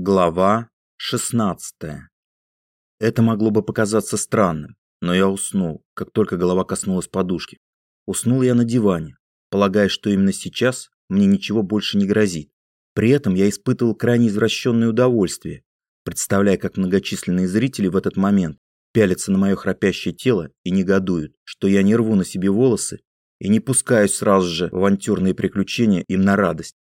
Глава 16. Это могло бы показаться странным, но я уснул, как только голова коснулась подушки. Уснул я на диване, полагая, что именно сейчас мне ничего больше не грозит. При этом я испытывал крайне извращенное удовольствие, представляя, как многочисленные зрители в этот момент пялятся на мое храпящее тело и негодуют, что я не рву на себе волосы и не пускаюсь сразу же в авантюрные приключения им на радость.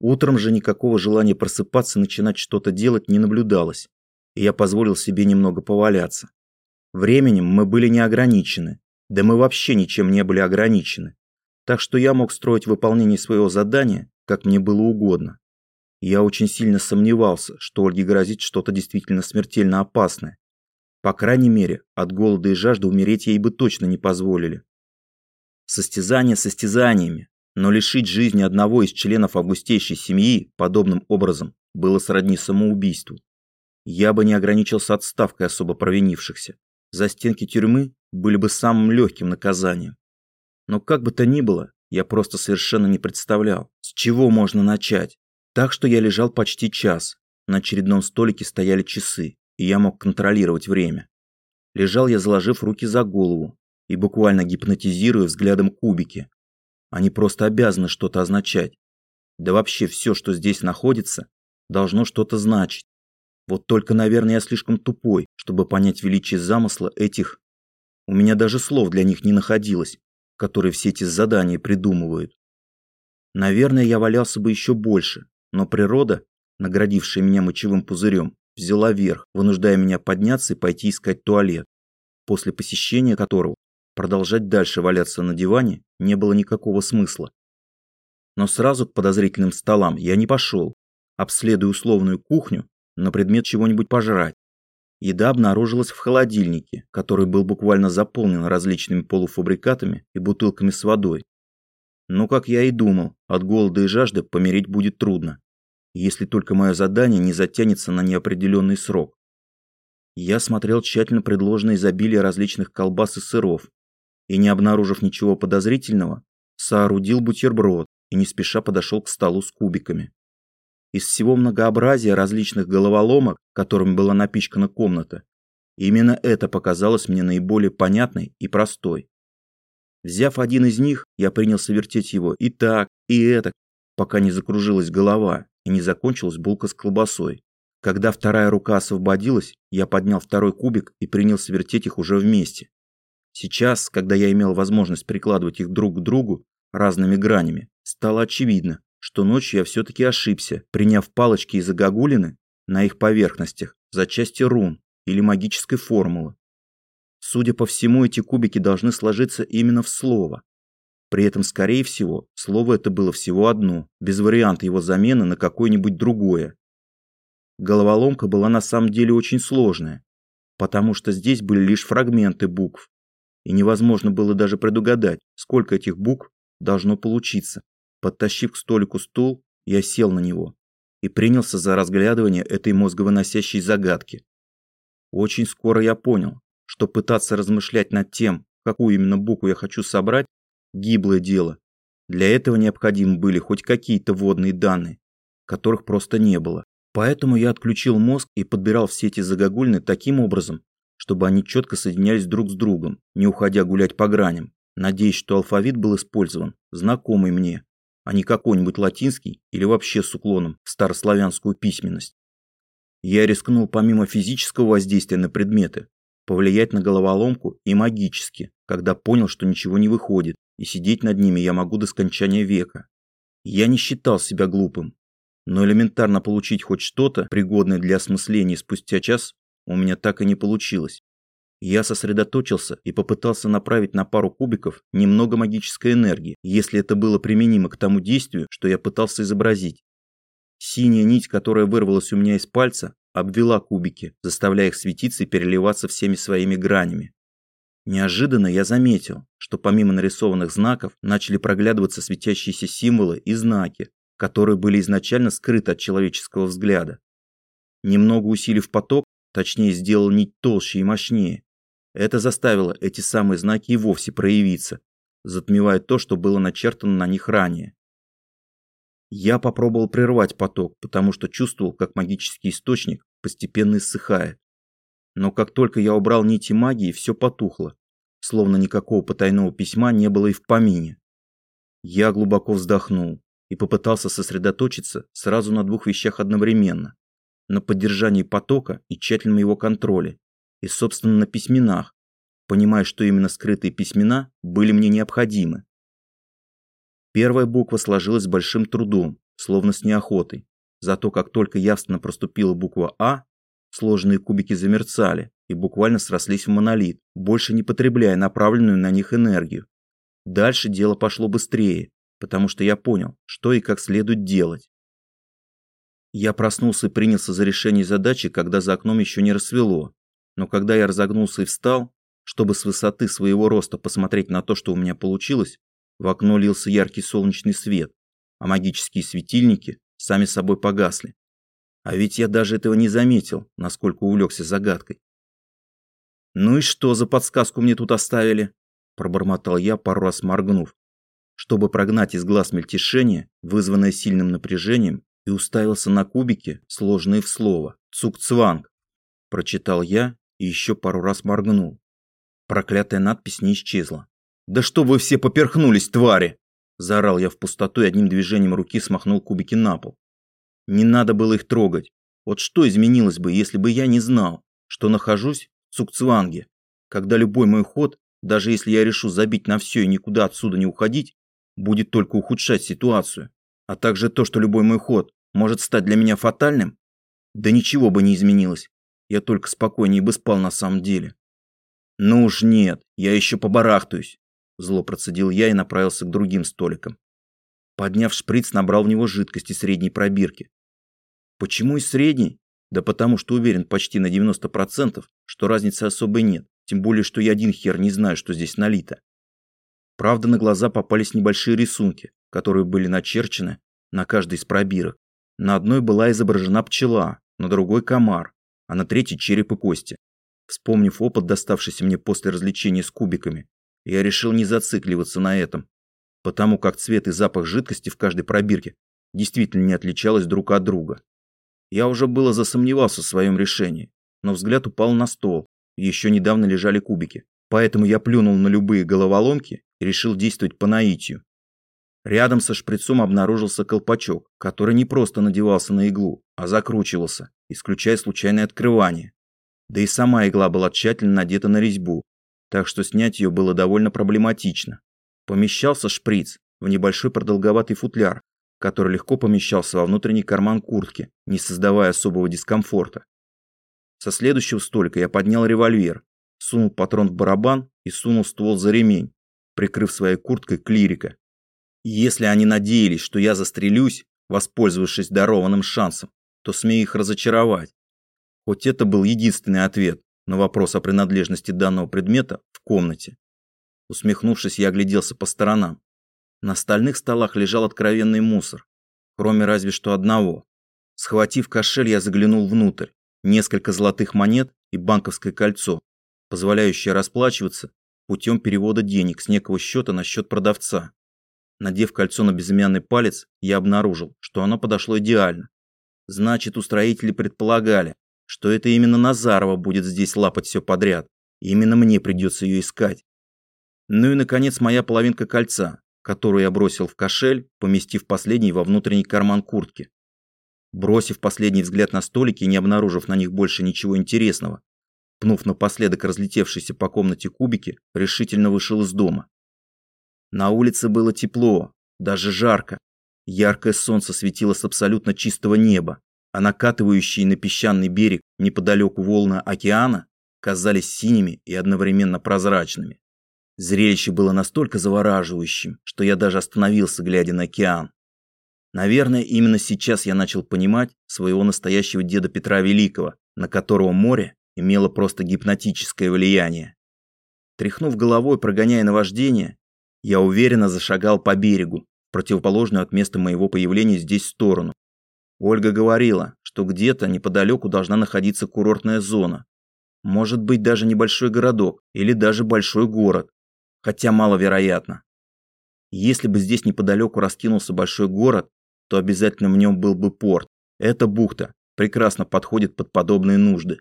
Утром же никакого желания просыпаться начинать что-то делать не наблюдалось, и я позволил себе немного поваляться. Временем мы были не ограничены, да мы вообще ничем не были ограничены, так что я мог строить выполнение своего задания, как мне было угодно. Я очень сильно сомневался, что Ольге грозит что-то действительно смертельно опасное. По крайней мере, от голода и жажды умереть ей бы точно не позволили. Состязания состязаниями, но лишить жизни одного из членов августейшей семьи подобным образом было сродни самоубийству. Я бы не ограничился отставкой особо провинившихся. За стенки тюрьмы были бы самым легким наказанием. Но как бы то ни было, я просто совершенно не представлял, с чего можно начать. Так что я лежал почти час. На очередном столике стояли часы, и я мог контролировать время. Лежал я, заложив руки за голову и буквально гипнотизируя взглядом кубики, они просто обязаны что-то означать. Да вообще все, что здесь находится, должно что-то значить. Вот только, наверное, я слишком тупой, чтобы понять величие замысла этих... У меня даже слов для них не находилось, которые все эти задания придумывают. Наверное, я валялся бы еще больше, но природа, наградившая меня мочевым пузырем, взяла верх, вынуждая меня подняться и пойти искать туалет, после посещения которого Продолжать дальше валяться на диване не было никакого смысла. Но сразу к подозрительным столам я не пошел, обследуя условную кухню на предмет чего-нибудь пожрать. Еда обнаружилась в холодильнике, который был буквально заполнен различными полуфабрикатами и бутылками с водой. Но, как я и думал, от голода и жажды помереть будет трудно, если только мое задание не затянется на неопределенный срок. Я смотрел тщательно предложенное изобилие различных колбас и сыров, и, не обнаружив ничего подозрительного, соорудил бутерброд и не спеша подошел к столу с кубиками. Из всего многообразия различных головоломок, которыми была напичкана комната, именно это показалось мне наиболее понятной и простой. Взяв один из них, я принялся вертеть его и так, и это, пока не закружилась голова и не закончилась булка с колбасой. Когда вторая рука освободилась, я поднял второй кубик и принялся вертеть их уже вместе. Сейчас, когда я имел возможность прикладывать их друг к другу разными гранями, стало очевидно, что ночью я все-таки ошибся, приняв палочки и загогулины на их поверхностях за части рун или магической формулы. Судя по всему, эти кубики должны сложиться именно в слово. При этом, скорее всего, слово это было всего одно, без варианта его замены на какое-нибудь другое. Головоломка была на самом деле очень сложная, потому что здесь были лишь фрагменты букв, и невозможно было даже предугадать, сколько этих букв должно получиться. Подтащив к столику стул, я сел на него и принялся за разглядывание этой мозговыносящей загадки. Очень скоро я понял, что пытаться размышлять над тем, какую именно букву я хочу собрать, гиблое дело. Для этого необходимы были хоть какие-то водные данные, которых просто не было. Поэтому я отключил мозг и подбирал все эти загогульны таким образом, чтобы они четко соединялись друг с другом, не уходя гулять по граням. Надеюсь, что алфавит был использован, знакомый мне, а не какой-нибудь латинский или вообще с уклоном в старославянскую письменность. Я рискнул помимо физического воздействия на предметы, повлиять на головоломку и магически, когда понял, что ничего не выходит, и сидеть над ними я могу до скончания века. Я не считал себя глупым, но элементарно получить хоть что-то, пригодное для осмысления спустя час, у меня так и не получилось. Я сосредоточился и попытался направить на пару кубиков немного магической энергии, если это было применимо к тому действию, что я пытался изобразить. Синяя нить, которая вырвалась у меня из пальца, обвела кубики, заставляя их светиться и переливаться всеми своими гранями. Неожиданно я заметил, что помимо нарисованных знаков начали проглядываться светящиеся символы и знаки, которые были изначально скрыты от человеческого взгляда. Немного усилив поток, Точнее, сделал нить толще и мощнее. Это заставило эти самые знаки и вовсе проявиться, затмевая то, что было начертано на них ранее. Я попробовал прервать поток, потому что чувствовал, как магический источник постепенно иссыхает. Но как только я убрал нити магии, все потухло, словно никакого потайного письма не было и в помине. Я глубоко вздохнул и попытался сосредоточиться сразу на двух вещах одновременно. На поддержании потока и тщательном его контроле, и, собственно, на письменах, понимая, что именно скрытые письмена были мне необходимы. Первая буква сложилась с большим трудом, словно с неохотой. Зато как только явственно проступила буква «А», сложенные кубики замерцали и буквально срослись в монолит, больше не потребляя направленную на них энергию. Дальше дело пошло быстрее, потому что я понял, что и как следует делать. Я проснулся и принялся за решение задачи, когда за окном еще не рассвело. Но когда я разогнулся и встал, чтобы с высоты своего роста посмотреть на то, что у меня получилось, в окно лился яркий солнечный свет, а магические светильники сами собой погасли. А ведь я даже этого не заметил, насколько увлекся загадкой. «Ну и что за подсказку мне тут оставили?» Пробормотал я, пару раз моргнув, чтобы прогнать из глаз мельтешение, вызванное сильным напряжением, и уставился на кубики, сложные в слово «Цукцванг». Прочитал я и еще пару раз моргнул. Проклятая надпись не исчезла. «Да что вы все поперхнулись, твари!» Заорал я в пустоту и одним движением руки смахнул кубики на пол. Не надо было их трогать. Вот что изменилось бы, если бы я не знал, что нахожусь в Цукцванге, когда любой мой ход даже если я решу забить на все и никуда отсюда не уходить, будет только ухудшать ситуацию. А также то, что любой мой ход может стать для меня фатальным, да ничего бы не изменилось. Я только спокойнее бы спал на самом деле. Ну уж нет, я еще побарахтаюсь. Зло процедил я и направился к другим столикам. Подняв шприц, набрал в него жидкости средней пробирки. Почему из средней? Да потому что уверен почти на 90%, что разницы особой нет. Тем более, что я один хер не знаю, что здесь налито. Правда, на глаза попались небольшие рисунки, которые были начерчены на каждой из пробирок. На одной была изображена пчела, на другой комар, а на третьей череп и кости. Вспомнив опыт, доставшийся мне после развлечения с кубиками, я решил не зацикливаться на этом, потому как цвет и запах жидкости в каждой пробирке действительно не отличалось друг от друга. Я уже было засомневался в своем решении, но взгляд упал на стол, еще недавно лежали кубики. Поэтому я плюнул на любые головоломки и решил действовать по наитию. Рядом со шприцом обнаружился колпачок, который не просто надевался на иглу, а закручивался, исключая случайное открывание. Да и сама игла была тщательно надета на резьбу, так что снять ее было довольно проблематично. Помещался шприц в небольшой продолговатый футляр, который легко помещался во внутренний карман куртки, не создавая особого дискомфорта. Со следующего столика я поднял револьвер, сунул патрон в барабан и сунул ствол за ремень, прикрыв своей курткой клирика. Если они надеялись, что я застрелюсь, воспользовавшись дарованным шансом, то смею их разочаровать. Хоть это был единственный ответ на вопрос о принадлежности данного предмета в комнате. Усмехнувшись, я огляделся по сторонам. На остальных столах лежал откровенный мусор, кроме разве что одного. Схватив кошель, я заглянул внутрь несколько золотых монет и банковское кольцо, позволяющее расплачиваться путем перевода денег с некого счета на счет продавца. Надев кольцо на безымянный палец, я обнаружил, что оно подошло идеально. Значит, устроители предполагали, что это именно Назарова будет здесь лапать все подряд, и именно мне придется ее искать. Ну и, наконец, моя половинка кольца, которую я бросил в кошель, поместив последний во внутренний карман куртки. Бросив последний взгляд на столики и не обнаружив на них больше ничего интересного, пнув напоследок разлетевшиеся по комнате кубики, решительно вышел из дома. На улице было тепло, даже жарко. Яркое солнце светило с абсолютно чистого неба, а накатывающие на песчаный берег неподалеку волны океана казались синими и одновременно прозрачными. Зрелище было настолько завораживающим, что я даже остановился, глядя на океан. Наверное, именно сейчас я начал понимать своего настоящего деда Петра Великого, на которого море имело просто гипнотическое влияние. Тряхнув головой, прогоняя наваждение, я уверенно зашагал по берегу, противоположную от места моего появления здесь сторону. Ольга говорила, что где-то неподалеку должна находиться курортная зона. Может быть даже небольшой городок или даже большой город, хотя маловероятно. Если бы здесь неподалеку раскинулся большой город, то обязательно в нем был бы порт. Эта бухта прекрасно подходит под подобные нужды.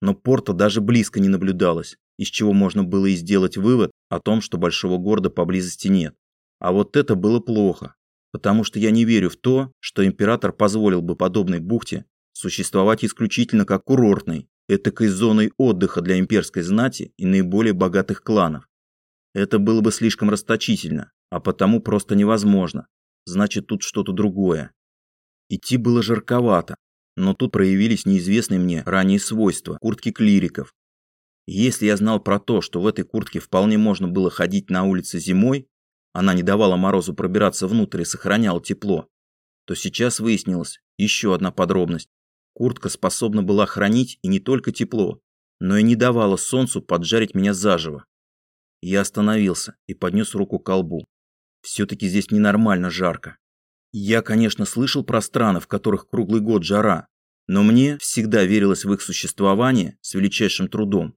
Но порта даже близко не наблюдалось, из чего можно было и сделать вывод о том, что большого города поблизости нет. А вот это было плохо, потому что я не верю в то, что император позволил бы подобной бухте существовать исключительно как курортной, этакой зоной отдыха для имперской знати и наиболее богатых кланов. Это было бы слишком расточительно, а потому просто невозможно. Значит, тут что-то другое. Идти было жарковато, но тут проявились неизвестные мне ранее свойства куртки клириков. Если я знал про то, что в этой куртке вполне можно было ходить на улице зимой, она не давала морозу пробираться внутрь и сохраняла тепло, то сейчас выяснилась еще одна подробность. Куртка способна была хранить и не только тепло, но и не давала солнцу поджарить меня заживо. Я остановился и поднес руку к колбу. Все-таки здесь ненормально жарко. Я, конечно, слышал про страны, в которых круглый год жара, но мне всегда верилось в их существование с величайшим трудом.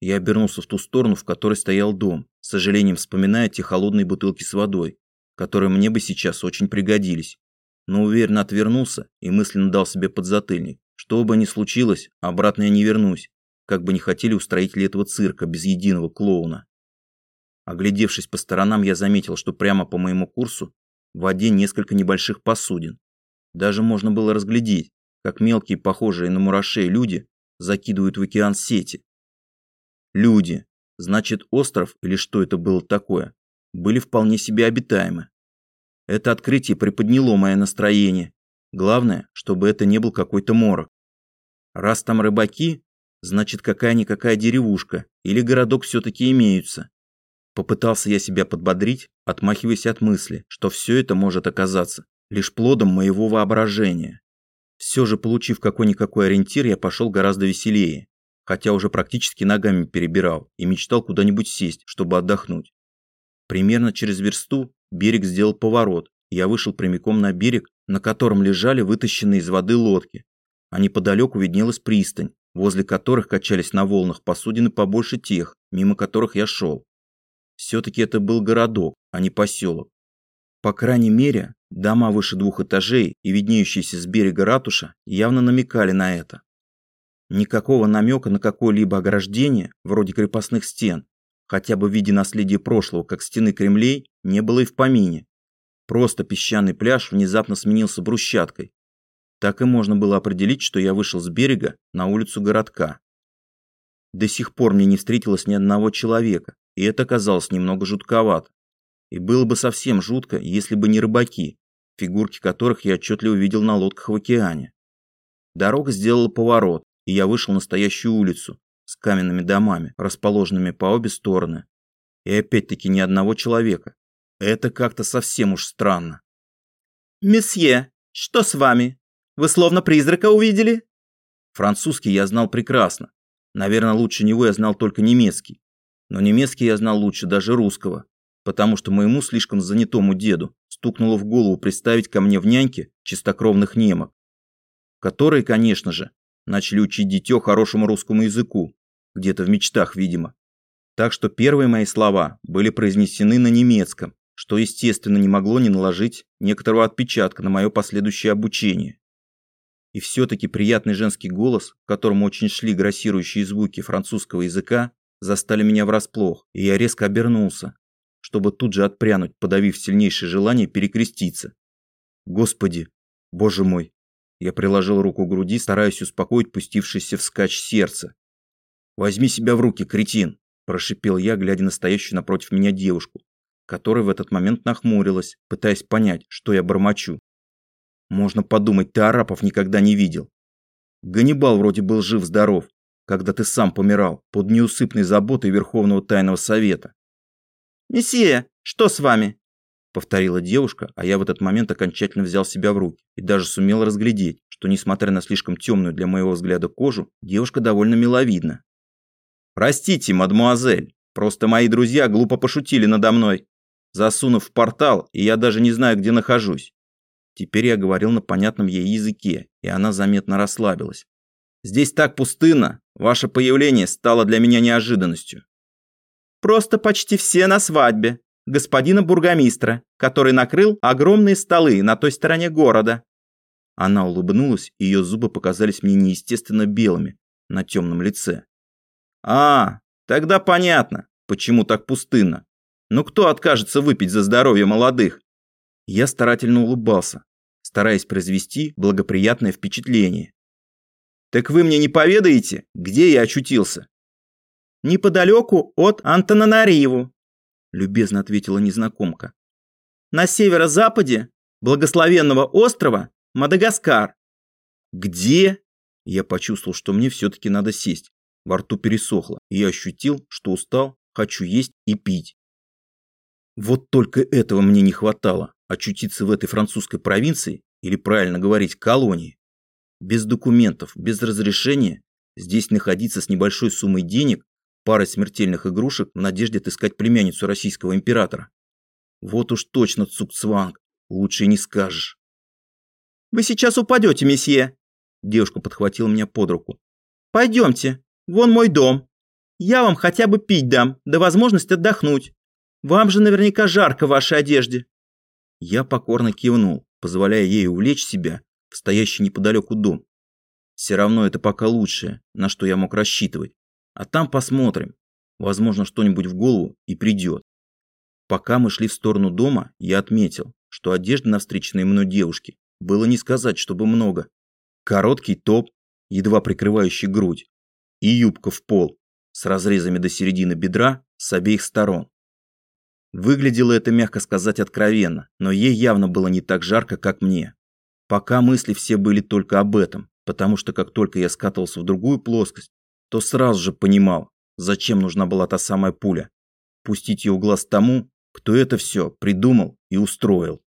Я обернулся в ту сторону, в которой стоял дом, с сожалением вспоминая те холодные бутылки с водой, которые мне бы сейчас очень пригодились. Но уверенно отвернулся и мысленно дал себе подзатыльник. Что бы ни случилось, обратно я не вернусь, как бы не хотели устроители этого цирка без единого клоуна. Оглядевшись по сторонам, я заметил, что прямо по моему курсу в воде несколько небольших посудин. Даже можно было разглядеть, как мелкие, похожие на мурашей люди закидывают в океан сети, Люди, значит остров или что это было такое, были вполне себе обитаемы. Это открытие приподняло мое настроение. Главное, чтобы это не был какой-то морок. Раз там рыбаки, значит какая-никакая деревушка или городок все-таки имеются. Попытался я себя подбодрить, отмахиваясь от мысли, что все это может оказаться лишь плодом моего воображения. Все же, получив какой-никакой ориентир, я пошел гораздо веселее хотя уже практически ногами перебирал и мечтал куда-нибудь сесть, чтобы отдохнуть. Примерно через версту берег сделал поворот, и я вышел прямиком на берег, на котором лежали вытащенные из воды лодки, а неподалеку виднелась пристань, возле которых качались на волнах посудины побольше тех, мимо которых я шел. Все-таки это был городок, а не поселок. По крайней мере, дома выше двух этажей и виднеющиеся с берега ратуша явно намекали на это. Никакого намека на какое-либо ограждение, вроде крепостных стен, хотя бы в виде наследия прошлого, как стены Кремлей, не было и в помине. Просто песчаный пляж внезапно сменился брусчаткой. Так и можно было определить, что я вышел с берега на улицу городка. До сих пор мне не встретилось ни одного человека, и это казалось немного жутковато. И было бы совсем жутко, если бы не рыбаки, фигурки которых я отчетливо видел на лодках в океане. Дорога сделала поворот, и я вышел на настоящую улицу с каменными домами, расположенными по обе стороны. И опять-таки ни одного человека. Это как-то совсем уж странно. «Месье, что с вами? Вы словно призрака увидели?» Французский я знал прекрасно. Наверное, лучше него я знал только немецкий. Но немецкий я знал лучше даже русского, потому что моему слишком занятому деду стукнуло в голову представить ко мне в няньке чистокровных немок, которые, конечно же, начали учить дитё хорошему русскому языку, где-то в мечтах, видимо. Так что первые мои слова были произнесены на немецком, что, естественно, не могло не наложить некоторого отпечатка на мое последующее обучение. И все-таки приятный женский голос, в котором очень шли грассирующие звуки французского языка, застали меня врасплох, и я резко обернулся, чтобы тут же отпрянуть, подавив сильнейшее желание перекреститься. Господи, боже мой, я приложил руку к груди, стараясь успокоить пустившееся вскачь сердце. «Возьми себя в руки, кретин!» – прошипел я, глядя на стоящую напротив меня девушку, которая в этот момент нахмурилась, пытаясь понять, что я бормочу. «Можно подумать, ты арапов никогда не видел. Ганнибал вроде был жив-здоров, когда ты сам помирал под неусыпной заботой Верховного Тайного Совета». «Месье, что с вами?» повторила девушка, а я в этот момент окончательно взял себя в руки и даже сумел разглядеть, что несмотря на слишком темную для моего взгляда кожу, девушка довольно миловидна. «Простите, мадмуазель, просто мои друзья глупо пошутили надо мной, засунув в портал, и я даже не знаю, где нахожусь». Теперь я говорил на понятном ей языке, и она заметно расслабилась. «Здесь так пустынно, ваше появление стало для меня неожиданностью». «Просто почти все на свадьбе», господина бургомистра, который накрыл огромные столы на той стороне города. Она улыбнулась, и ее зубы показались мне неестественно белыми на темном лице. А, тогда понятно, почему так пустынно. Но кто откажется выпить за здоровье молодых? Я старательно улыбался, стараясь произвести благоприятное впечатление. Так вы мне не поведаете, где я очутился? Неподалеку от Антананариву, любезно ответила незнакомка. На северо-западе благословенного острова Мадагаскар. Где? Я почувствовал, что мне все-таки надо сесть. Во рту пересохло, и я ощутил, что устал, хочу есть и пить. Вот только этого мне не хватало, очутиться в этой французской провинции, или правильно говорить, колонии. Без документов, без разрешения, здесь находиться с небольшой суммой денег, парой смертельных игрушек в надежде отыскать племянницу российского императора. Вот уж точно Цукцванг, лучше и не скажешь. «Вы сейчас упадете, месье!» Девушка подхватила меня под руку. «Пойдемте, вон мой дом. Я вам хотя бы пить дам, да возможность отдохнуть. Вам же наверняка жарко в вашей одежде». Я покорно кивнул, позволяя ей увлечь себя в стоящий неподалеку дом. Все равно это пока лучшее, на что я мог рассчитывать. А там посмотрим. Возможно, что-нибудь в голову и придет. Пока мы шли в сторону дома, я отметил, что одежды на встреченной мной девушке было не сказать, чтобы много. Короткий топ, едва прикрывающий грудь, и юбка в пол, с разрезами до середины бедра с обеих сторон. Выглядело это, мягко сказать, откровенно, но ей явно было не так жарко, как мне. Пока мысли все были только об этом, потому что как только я скатывался в другую плоскость, то сразу же понимал, зачем нужна была та самая пуля. Пустить ее в глаз тому, кто это все придумал и устроил.